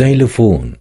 الزيلوفون